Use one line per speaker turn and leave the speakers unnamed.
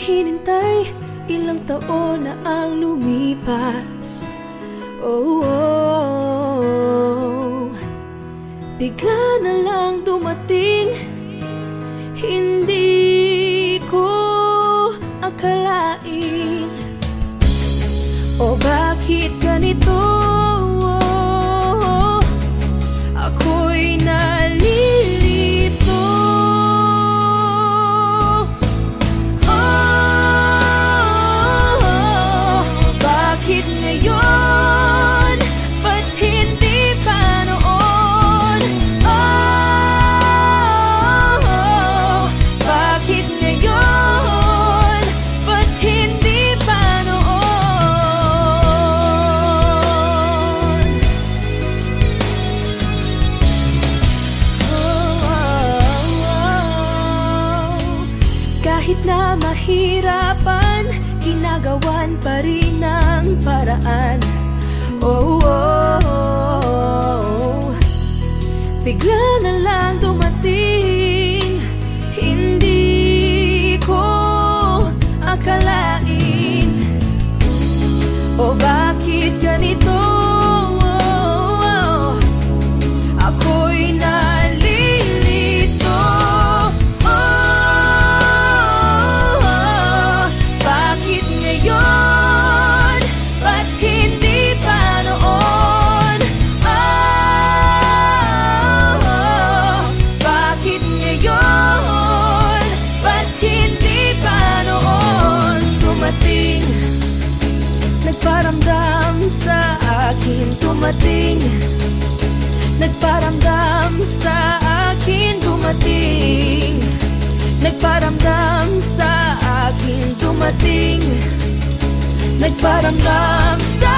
hinintay Ilang taon na ang lumipas. Oh, oh, oh. Bigla na lang dumating Hindi ko akalain. O bakit ganito Kahit na mahirapan, ginagawan pa rin ang paraan. Oh, oh, oh. Bigla na lang dumating, hindi ko akalain. O bakit ganito? Akin Dumating. Nagparamdam sa akin dumating. Nagparamdam sa akin dumating. Nagparamdam sa